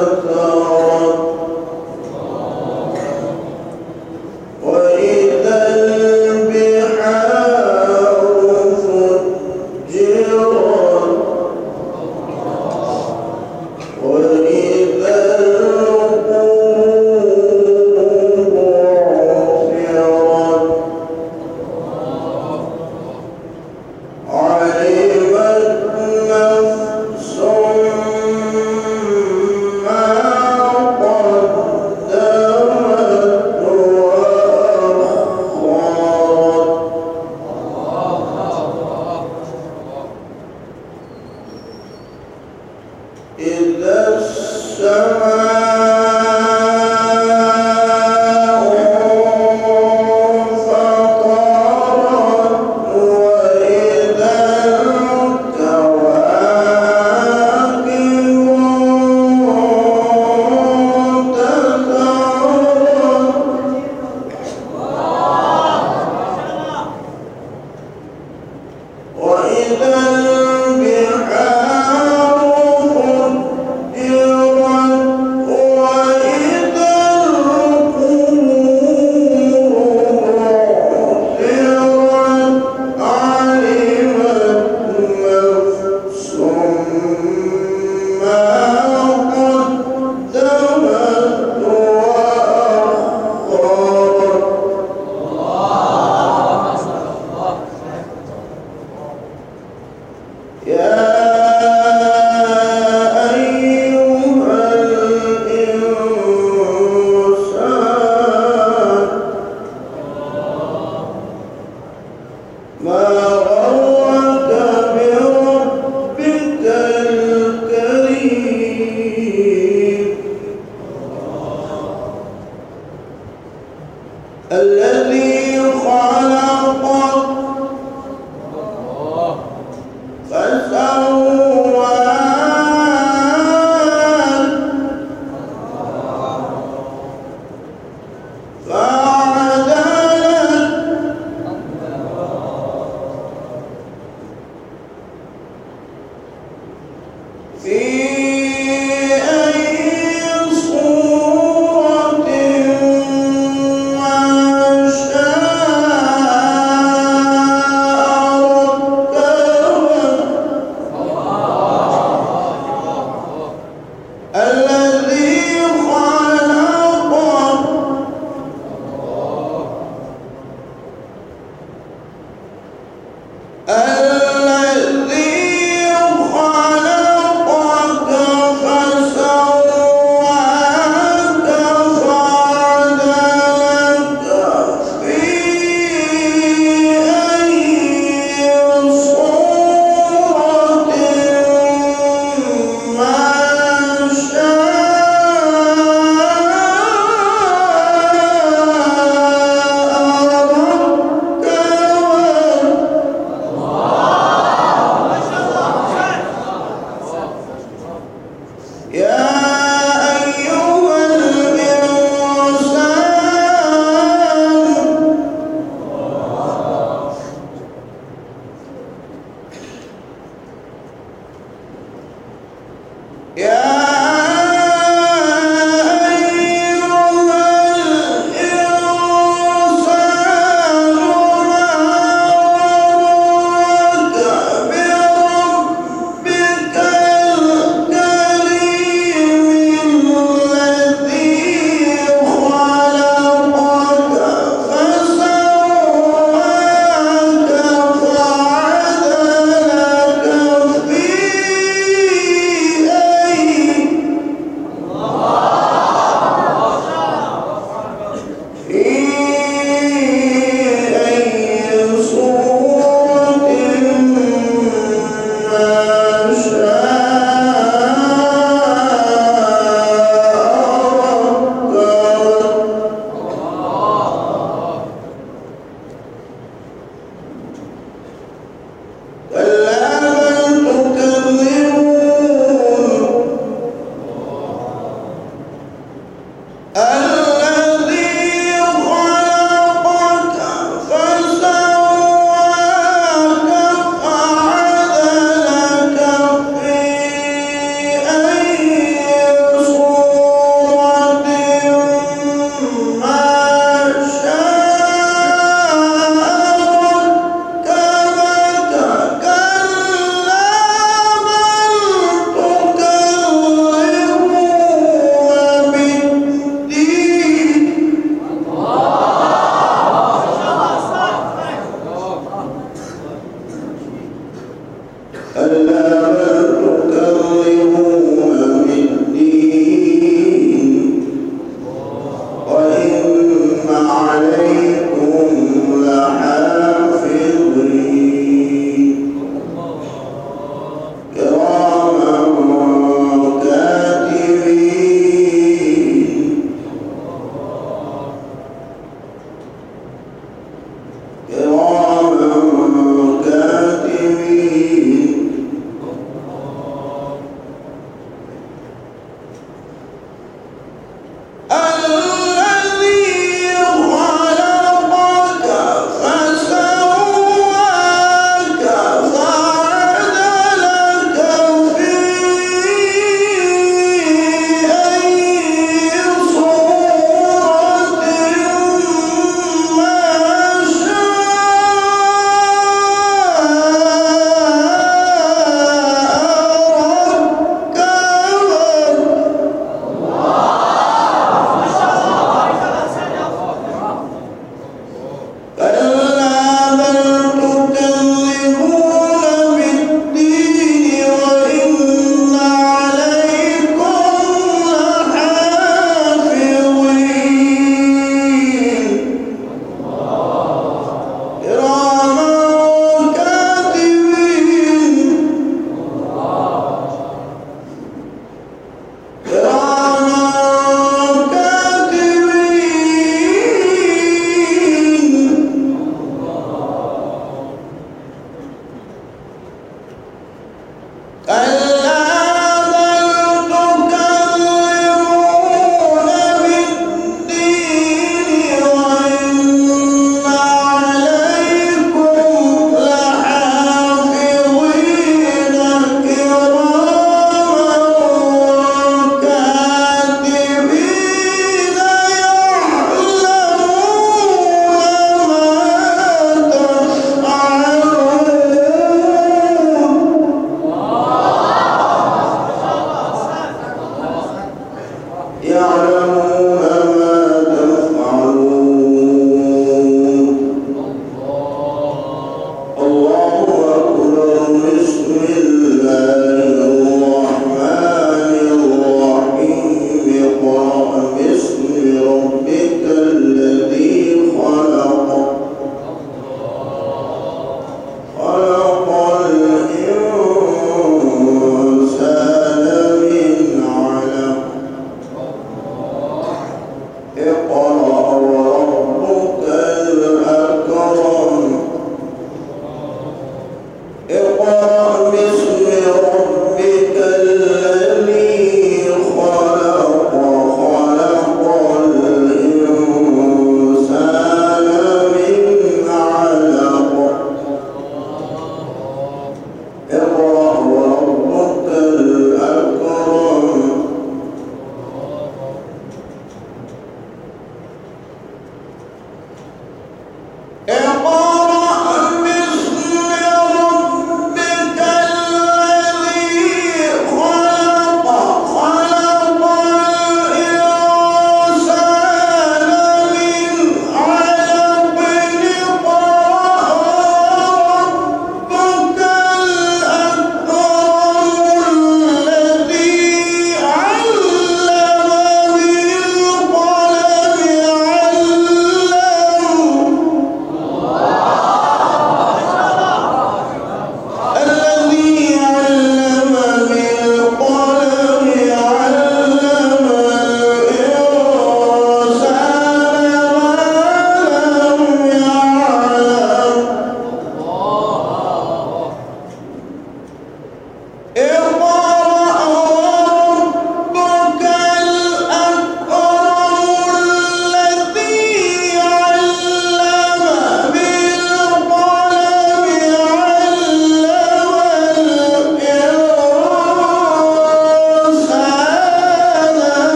Santa, ما الذي